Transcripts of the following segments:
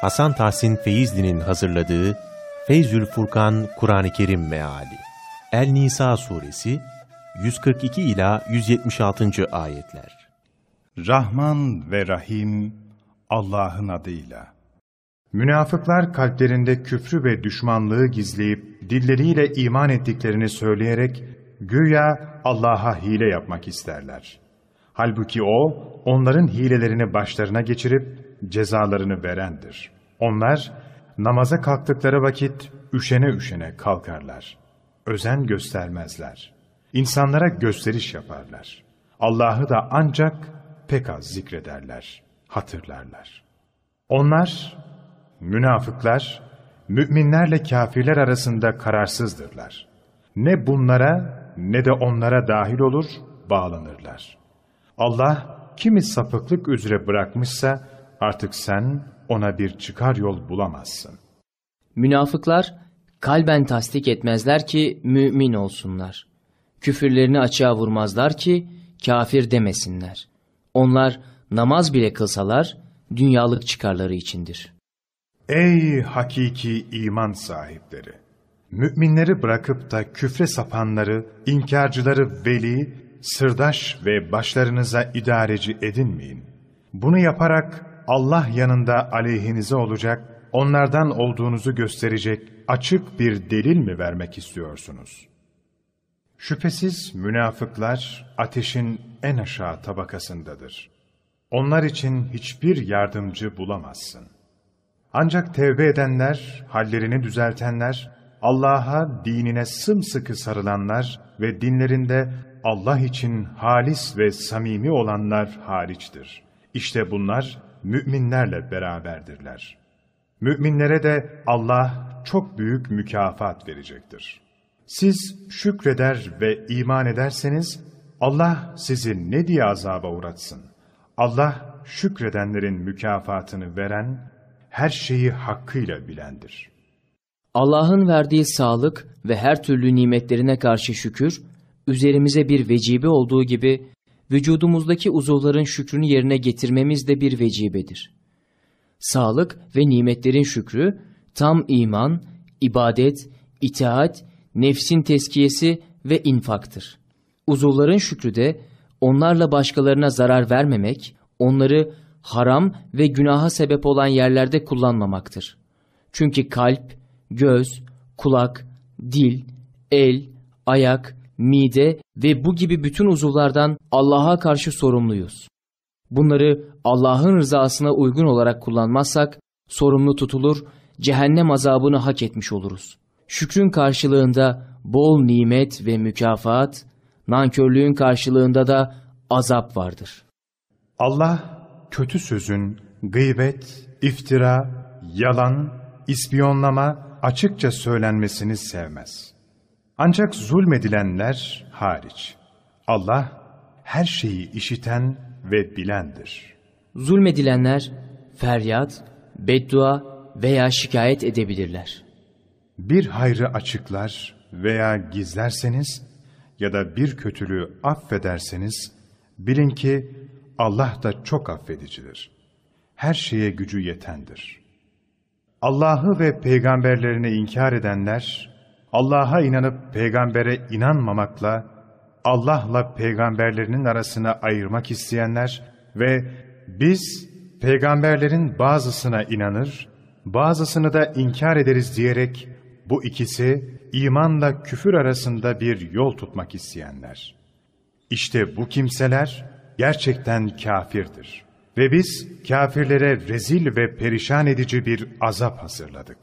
Hasan Tahsin Feyzli'nin hazırladığı Feyzül Furkan Kur'an-ı Kerim Meali El-Nisa Suresi 142 ila 176. ayetler. Rahman ve Rahim Allah'ın adıyla. Münafıklar kalplerinde küfrü ve düşmanlığı gizleyip dilleriyle iman ettiklerini söyleyerek güya Allah'a hile yapmak isterler. Halbuki O, onların hilelerini başlarına geçirip cezalarını verendir. Onlar, namaza kalktıkları vakit üşene üşene kalkarlar. Özen göstermezler. İnsanlara gösteriş yaparlar. Allah'ı da ancak pek az zikrederler, hatırlarlar. Onlar, münafıklar, müminlerle kafirler arasında kararsızdırlar. Ne bunlara ne de onlara dahil olur, bağlanırlar. Allah kimi sapıklık üzere bırakmışsa artık sen ona bir çıkar yol bulamazsın. Münafıklar kalben tasdik etmezler ki mümin olsunlar. Küfürlerini açığa vurmazlar ki kafir demesinler. Onlar namaz bile kılsalar dünyalık çıkarları içindir. Ey hakiki iman sahipleri! Müminleri bırakıp da küfre sapanları, inkarcıları veli, sırdaş ve başlarınıza idareci edinmeyin. Bunu yaparak Allah yanında aleyhinize olacak, onlardan olduğunuzu gösterecek açık bir delil mi vermek istiyorsunuz? Şüphesiz münafıklar ateşin en aşağı tabakasındadır. Onlar için hiçbir yardımcı bulamazsın. Ancak tevbe edenler, hallerini düzeltenler, Allah'a, dinine sımsıkı sarılanlar ve dinlerinde Allah için halis ve samimi olanlar hariçtir. İşte bunlar müminlerle beraberdirler. Müminlere de Allah çok büyük mükafat verecektir. Siz şükreder ve iman ederseniz Allah sizi ne diye azaba uğratsın? Allah şükredenlerin mükafatını veren, her şeyi hakkıyla bilendir. Allah'ın verdiği sağlık ve her türlü nimetlerine karşı şükür, üzerimize bir vecibe olduğu gibi vücudumuzdaki uzuvların şükrünü yerine getirmemiz de bir vecibedir. Sağlık ve nimetlerin şükrü, tam iman, ibadet, itaat, nefsin teskiyesi ve infaktır. Uzuvların şükrü de onlarla başkalarına zarar vermemek, onları haram ve günaha sebep olan yerlerde kullanmamaktır. Çünkü kalp, göz, kulak, dil, el, ayak, mide ve bu gibi bütün uzuvlardan Allah'a karşı sorumluyuz. Bunları Allah'ın rızasına uygun olarak kullanmazsak sorumlu tutulur, cehennem azabını hak etmiş oluruz. Şükrün karşılığında bol nimet ve mükafat, nankörlüğün karşılığında da azap vardır. Allah kötü sözün, gıybet, iftira, yalan, ispiyonlama açıkça söylenmesini sevmez. Ancak zulmedilenler hariç. Allah her şeyi işiten ve bilendir. Zulmedilenler feryat, beddua veya şikayet edebilirler. Bir hayrı açıklar veya gizlerseniz ya da bir kötülüğü affederseniz bilin ki Allah da çok affedicidir. Her şeye gücü yetendir. Allah'ı ve peygamberlerini inkar edenler, Allah'a inanıp peygambere inanmamakla, Allah'la peygamberlerinin arasına ayırmak isteyenler ve biz peygamberlerin bazısına inanır, bazısını da inkar ederiz diyerek bu ikisi imanla küfür arasında bir yol tutmak isteyenler. İşte bu kimseler gerçekten kafirdir. Ve biz kafirlere rezil ve perişan edici bir azap hazırladık.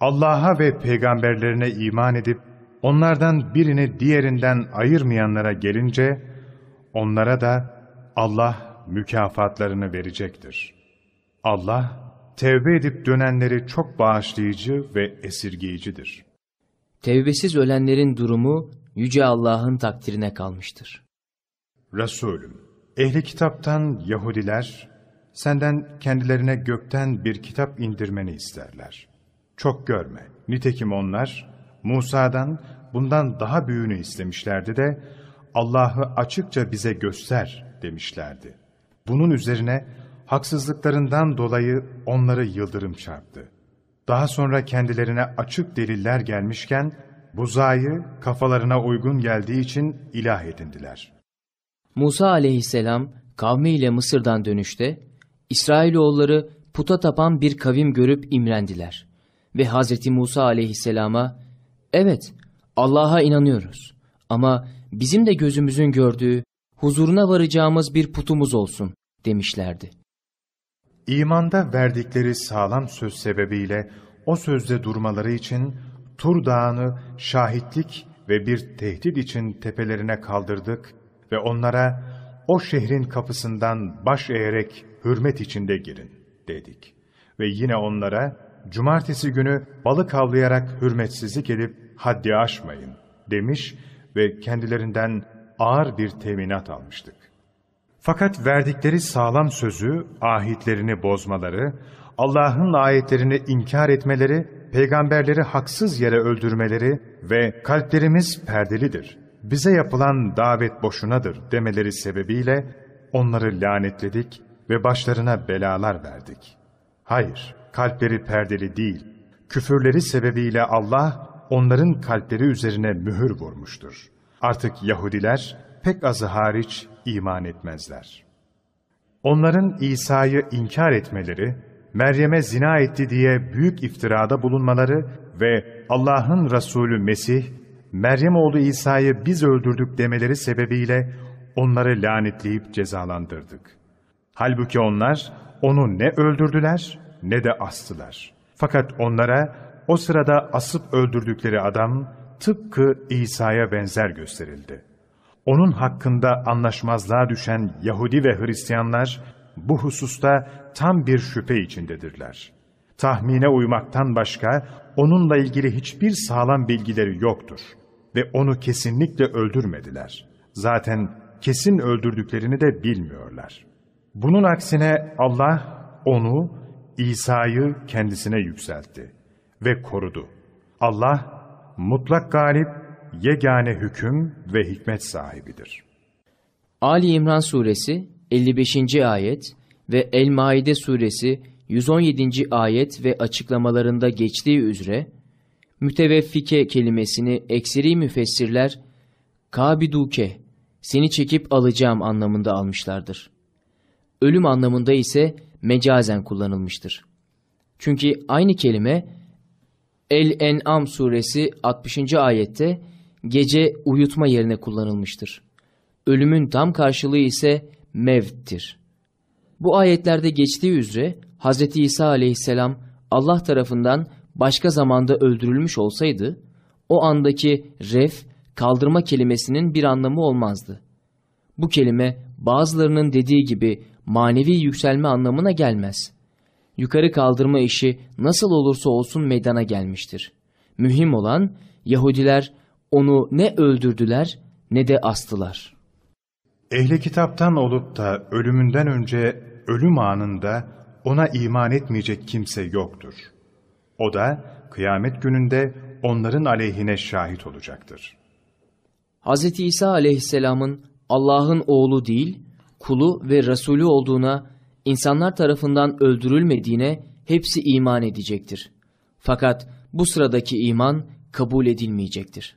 Allah'a ve peygamberlerine iman edip onlardan birini diğerinden ayırmayanlara gelince onlara da Allah mükafatlarını verecektir. Allah tevbe edip dönenleri çok bağışlayıcı ve esirgeyicidir. Tevbesiz ölenlerin durumu Yüce Allah'ın takdirine kalmıştır. Resulüm, ehli kitaptan Yahudiler, senden kendilerine gökten bir kitap indirmeni isterler. Çok görme, nitekim onlar, Musa'dan bundan daha büyüğünü istemişlerdi de, Allah'ı açıkça bize göster demişlerdi. Bunun üzerine haksızlıklarından dolayı onları yıldırım çarptı. Daha sonra kendilerine açık deliller gelmişken, buzayı kafalarına uygun geldiği için ilah edindiler. Musa aleyhisselam kavmiyle Mısır'dan dönüşte, İsrailoğulları puta tapan bir kavim görüp imrendiler. Ve Hazreti Musa aleyhisselama, evet Allah'a inanıyoruz ama bizim de gözümüzün gördüğü, huzuruna varacağımız bir putumuz olsun demişlerdi. İmanda verdikleri sağlam söz sebebiyle o sözde durmaları için Tur Dağı'nı şahitlik ve bir tehdit için tepelerine kaldırdık ve onlara o şehrin kapısından baş eğerek hürmet içinde girin dedik. Ve yine onlara cumartesi günü balık avlayarak hürmetsizlik edip haddi aşmayın demiş ve kendilerinden ağır bir teminat almıştık. Fakat verdikleri sağlam sözü, ahitlerini bozmaları, Allah'ın ayetlerini inkar etmeleri, peygamberleri haksız yere öldürmeleri ve kalplerimiz perdelidir, bize yapılan davet boşunadır demeleri sebebiyle onları lanetledik ve başlarına belalar verdik. Hayır, kalpleri perdeli değil, küfürleri sebebiyle Allah onların kalpleri üzerine mühür vurmuştur. Artık Yahudiler pek azı hariç iman etmezler. Onların İsa'yı inkar etmeleri, Meryem'e zina etti diye büyük iftirada bulunmaları ve Allah'ın Resulü Mesih, Meryem oğlu İsa'yı biz öldürdük demeleri sebebiyle onları lanetleyip cezalandırdık. Halbuki onlar onu ne öldürdüler ne de astılar. Fakat onlara o sırada asıp öldürdükleri adam tıpkı İsa'ya benzer gösterildi. Onun hakkında anlaşmazlığa düşen Yahudi ve Hristiyanlar bu hususta tam bir şüphe içindedirler. Tahmine uymaktan başka onunla ilgili hiçbir sağlam bilgileri yoktur ve onu kesinlikle öldürmediler. Zaten kesin öldürdüklerini de bilmiyorlar. Bunun aksine Allah onu, İsa'yı kendisine yükseltti ve korudu. Allah mutlak galip, yegane hüküm ve hikmet sahibidir. Ali İmran suresi 55. ayet ve El-Maide suresi 117. ayet ve açıklamalarında geçtiği üzere müteveffike kelimesini ekseri müfessirler kabiduke seni çekip alacağım anlamında almışlardır. Ölüm anlamında ise mecazen kullanılmıştır. Çünkü aynı kelime El-En'am suresi 60. ayette gece uyutma yerine kullanılmıştır. Ölümün tam karşılığı ise mevttir. Bu ayetlerde geçtiği üzere Hz. İsa aleyhisselam Allah tarafından başka zamanda öldürülmüş olsaydı, o andaki ref, kaldırma kelimesinin bir anlamı olmazdı. Bu kelime bazılarının dediği gibi manevi yükselme anlamına gelmez. Yukarı kaldırma işi nasıl olursa olsun meydana gelmiştir. Mühim olan Yahudiler onu ne öldürdüler ne de astılar. Ehli kitaptan olup da ölümünden önce ölüm anında ona iman etmeyecek kimse yoktur. O da kıyamet gününde onların aleyhine şahit olacaktır. Hz. İsa aleyhisselamın Allah'ın oğlu değil, kulu ve Resulü olduğuna, insanlar tarafından öldürülmediğine hepsi iman edecektir. Fakat bu sıradaki iman kabul edilmeyecektir.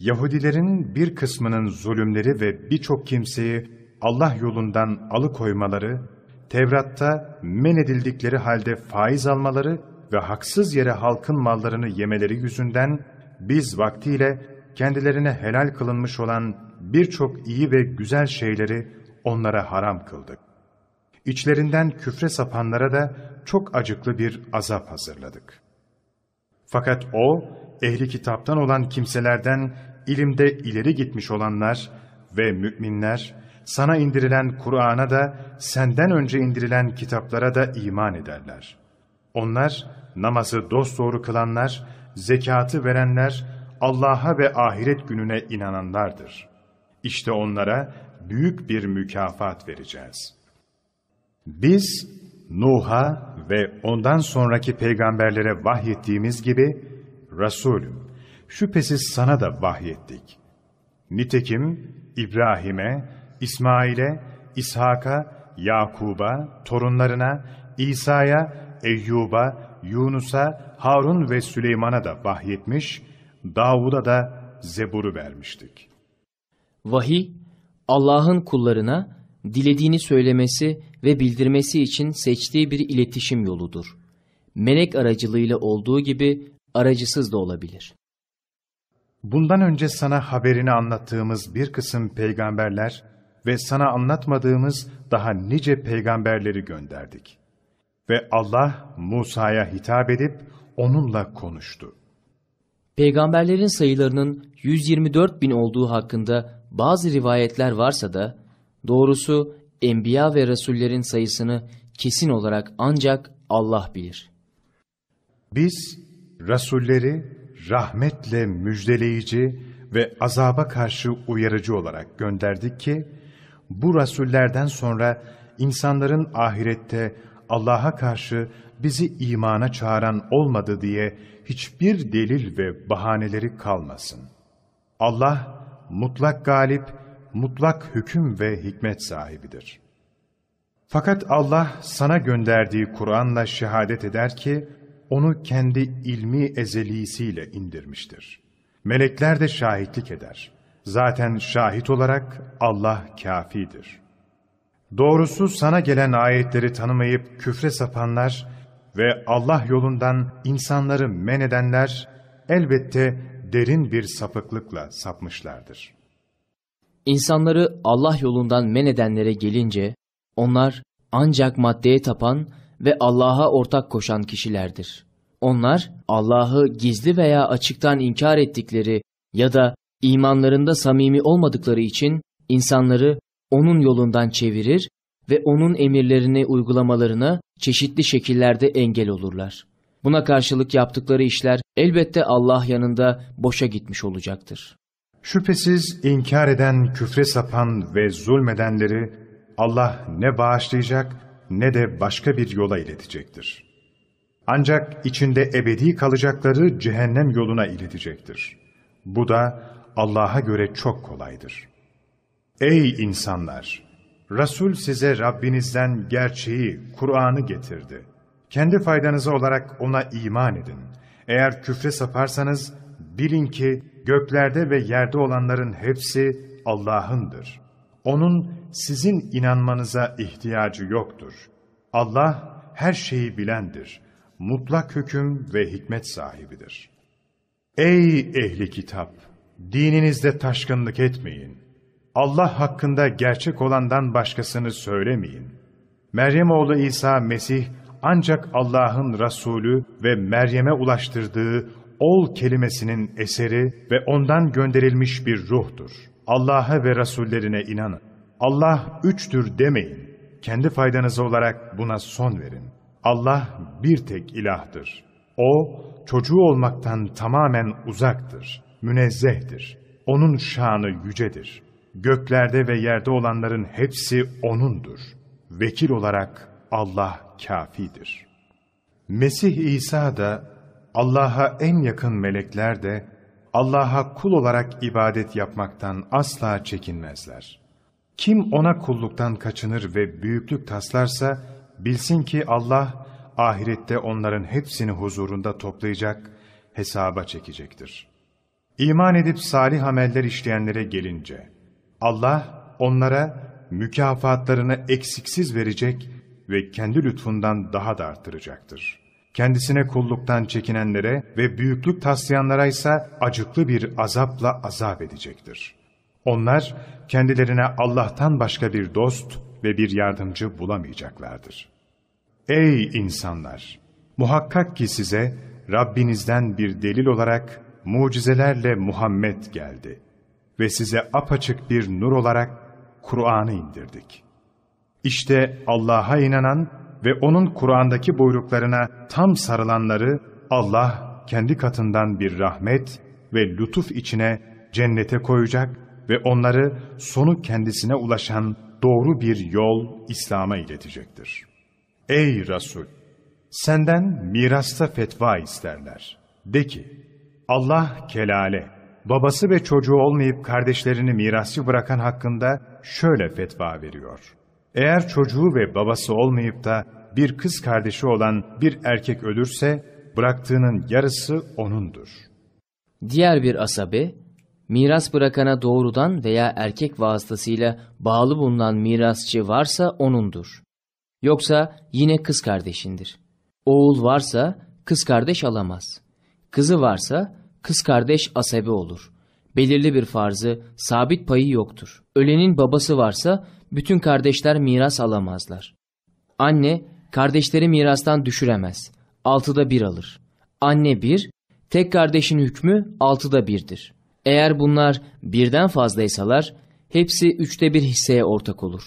Yahudilerin bir kısmının zulümleri ve birçok kimseyi Allah yolundan alıkoymaları, Tevrat'ta men edildikleri halde faiz almaları ve haksız yere halkın mallarını yemeleri yüzünden biz vaktiyle kendilerine helal kılınmış olan birçok iyi ve güzel şeyleri onlara haram kıldık. İçlerinden küfre sapanlara da çok acıklı bir azap hazırladık. Fakat o, ehli kitaptan olan kimselerden ilimde ileri gitmiş olanlar ve müminler, sana indirilen Kur'an'a da senden önce indirilen kitaplara da iman ederler. Onlar, namazı dosdoğru kılanlar, zekatı verenler, Allah'a ve ahiret gününe inananlardır. İşte onlara büyük bir mükafat vereceğiz. Biz, Nuh'a ve ondan sonraki peygamberlere vahyettiğimiz gibi, Resulüm, şüphesiz sana da vahyettik. Nitekim İbrahim'e, İsmail'e, İshak'a, Yakub'a, torunlarına, İsa'ya, Eyyub'a, Yunus'a, Harun ve Süleyman'a da vahyetmiş, Davud'a da Zebur'u vermiştik. Vahiy, Allah'ın kullarına dilediğini söylemesi ve bildirmesi için seçtiği bir iletişim yoludur. Melek aracılığıyla olduğu gibi aracısız da olabilir. Bundan önce sana haberini anlattığımız bir kısım peygamberler ve sana anlatmadığımız daha nice peygamberleri gönderdik. Ve Allah Musa'ya hitap edip onunla konuştu. Peygamberlerin sayılarının 124 bin olduğu hakkında bazı rivayetler varsa da, doğrusu Enbiya ve Resullerin sayısını kesin olarak ancak Allah bilir. Biz Rasulleri rahmetle müjdeleyici ve azaba karşı uyarıcı olarak gönderdik ki, bu Rasullerden sonra insanların ahirette Allah'a karşı bizi imana çağıran olmadı diye hiçbir delil ve bahaneleri kalmasın. Allah mutlak galip, mutlak hüküm ve hikmet sahibidir. Fakat Allah sana gönderdiği Kur'an'la şehadet eder ki, onu kendi ilmi ezelisiyle indirmiştir. Melekler de şahitlik eder. Zaten şahit olarak Allah kafidir. Doğrusu sana gelen ayetleri tanımayıp küfre sapanlar ve Allah yolundan insanları men edenler elbette derin bir sapıklıkla sapmışlardır. İnsanları Allah yolundan men edenlere gelince, onlar ancak maddeye tapan ve Allah'a ortak koşan kişilerdir. Onlar Allah'ı gizli veya açıktan inkar ettikleri ya da imanlarında samimi olmadıkları için insanları onun yolundan çevirir ve onun emirlerini uygulamalarına çeşitli şekillerde engel olurlar. Buna karşılık yaptıkları işler elbette Allah yanında boşa gitmiş olacaktır. Şüphesiz inkar eden, küfre sapan ve zulmedenleri Allah ne bağışlayacak ne de başka bir yola iletecektir. Ancak içinde ebedi kalacakları cehennem yoluna iletecektir. Bu da Allah'a göre çok kolaydır. Ey insanlar! Resul size Rabbinizden gerçeği, Kur'an'ı getirdi. Kendi faydanıza olarak ona iman edin. Eğer küfre saparsanız bilin ki göklerde ve yerde olanların hepsi Allah'ındır. Onun sizin inanmanıza ihtiyacı yoktur. Allah her şeyi bilendir. Mutlak hüküm ve hikmet sahibidir. Ey ehli kitap! Dininizde taşkınlık etmeyin. Allah hakkında gerçek olandan başkasını söylemeyin. Meryem oğlu İsa Mesih ancak Allah'ın Resulü ve Meryem'e ulaştırdığı ol kelimesinin eseri ve ondan gönderilmiş bir ruhtur. Allah'a ve Resullerine inanın. Allah üçtür demeyin. Kendi faydanıza olarak buna son verin. Allah bir tek ilahdır. O, çocuğu olmaktan tamamen uzaktır, münezzehtir. Onun şanı yücedir. Göklerde ve yerde olanların hepsi O'nundur. Vekil olarak Allah kafidir. Mesih İsa da, Allah'a en yakın melekler de, Allah'a kul olarak ibadet yapmaktan asla çekinmezler. Kim ona kulluktan kaçınır ve büyüklük taslarsa, bilsin ki Allah, ahirette onların hepsini huzurunda toplayacak, hesaba çekecektir. İman edip salih ameller işleyenlere gelince, Allah onlara mükafatlarını eksiksiz verecek ve kendi lütfundan daha da artıracaktır. Kendisine kulluktan çekinenlere ve büyüklük taslayanlara ise acıklı bir azapla azap edecektir. Onlar kendilerine Allah'tan başka bir dost ve bir yardımcı bulamayacaklardır. Ey insanlar! Muhakkak ki size Rabbinizden bir delil olarak mucizelerle Muhammed geldi ve size apaçık bir nur olarak Kur'an'ı indirdik. İşte Allah'a inanan ve O'nun Kur'an'daki buyruklarına tam sarılanları Allah kendi katından bir rahmet ve lütuf içine cennete koyacak ve onları sonu kendisine ulaşan doğru bir yol İslam'a iletecektir. Ey Resul! Senden mirasta fetva isterler. De ki, Allah kelale, babası ve çocuğu olmayıp kardeşlerini mirasçı bırakan hakkında şöyle fetva veriyor. Eğer çocuğu ve babası olmayıp da bir kız kardeşi olan bir erkek ölürse, bıraktığının yarısı O'nundur. Diğer bir asabe, miras bırakana doğrudan veya erkek vasıtasıyla bağlı bulunan mirasçı varsa onundur. Yoksa yine kız kardeşindir. Oğul varsa kız kardeş alamaz. Kızı varsa kız kardeş asabe olur. Belirli bir farzı, sabit payı yoktur. Ölenin babası varsa bütün kardeşler miras alamazlar. Anne kardeşleri mirastan düşüremez. Altıda bir alır. Anne bir, tek kardeşin hükmü altıda birdir. Eğer bunlar birden fazlaysalar hepsi üçte bir hisseye ortak olur.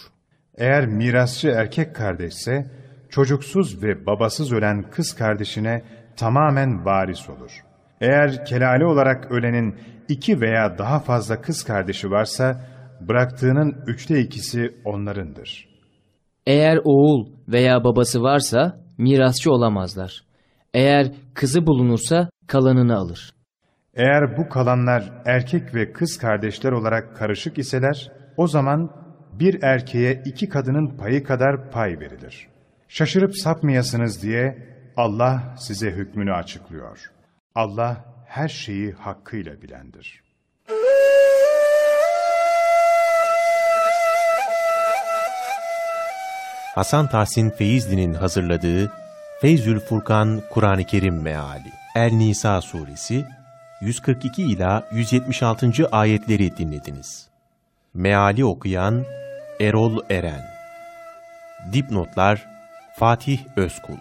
Eğer mirasçı erkek kardeşse, çocuksuz ve babasız ölen kız kardeşine tamamen varis olur. Eğer kelale olarak ölenin iki veya daha fazla kız kardeşi varsa, bıraktığının üçte ikisi onlarındır. Eğer oğul veya babası varsa mirasçı olamazlar. Eğer kızı bulunursa kalanını alır. Eğer bu kalanlar erkek ve kız kardeşler olarak karışık iseler, o zaman bir erkeğe iki kadının payı kadar pay verilir. Şaşırıp sapmayasınız diye Allah size hükmünü açıklıyor. Allah her şeyi hakkıyla bilendir. Hasan Tahsin Feyzli'nin hazırladığı Feyzül Furkan Kur'an-ı Kerim Meali El-Nisa Suresi 142 ila 176. ayetleri dinlediniz. Meali okuyan Erol Eren Dipnotlar Fatih Özkul